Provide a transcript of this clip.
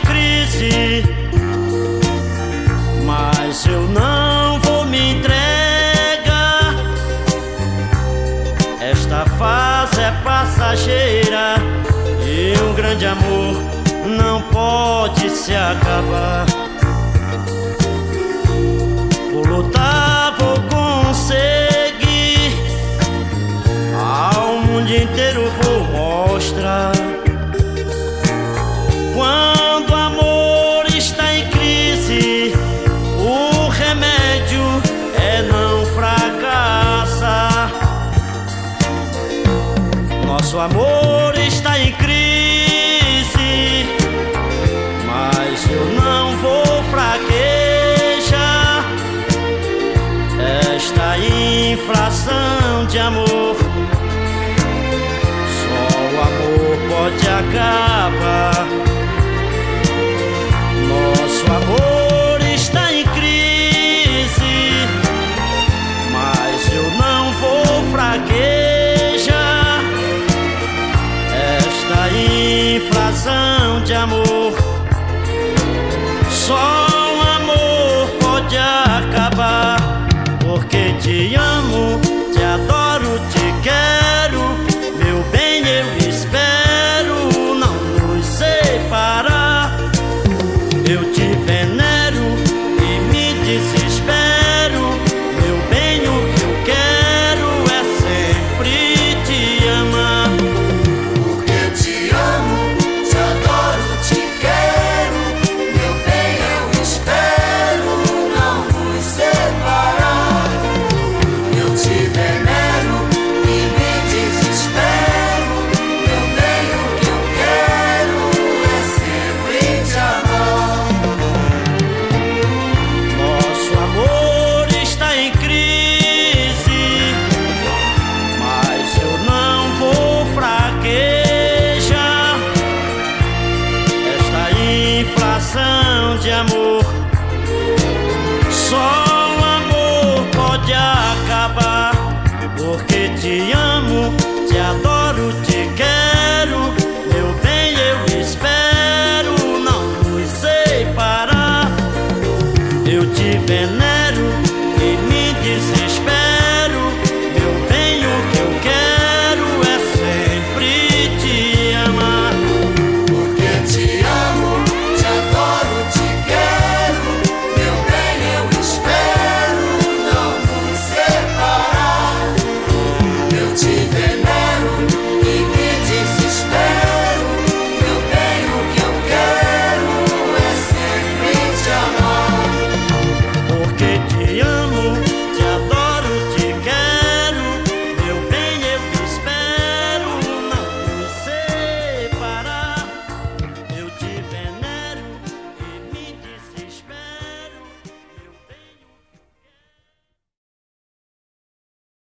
crise. Mas eu não vou me entregar. Esta fase é passageira e um grande amor não pode se acabar. Nosso amor está em crise, mas eu não vou fraquejar. Esta inflação de amor, só o amor pode acabar. De amor, de amor. Só o amor pode acabar, porque te amo.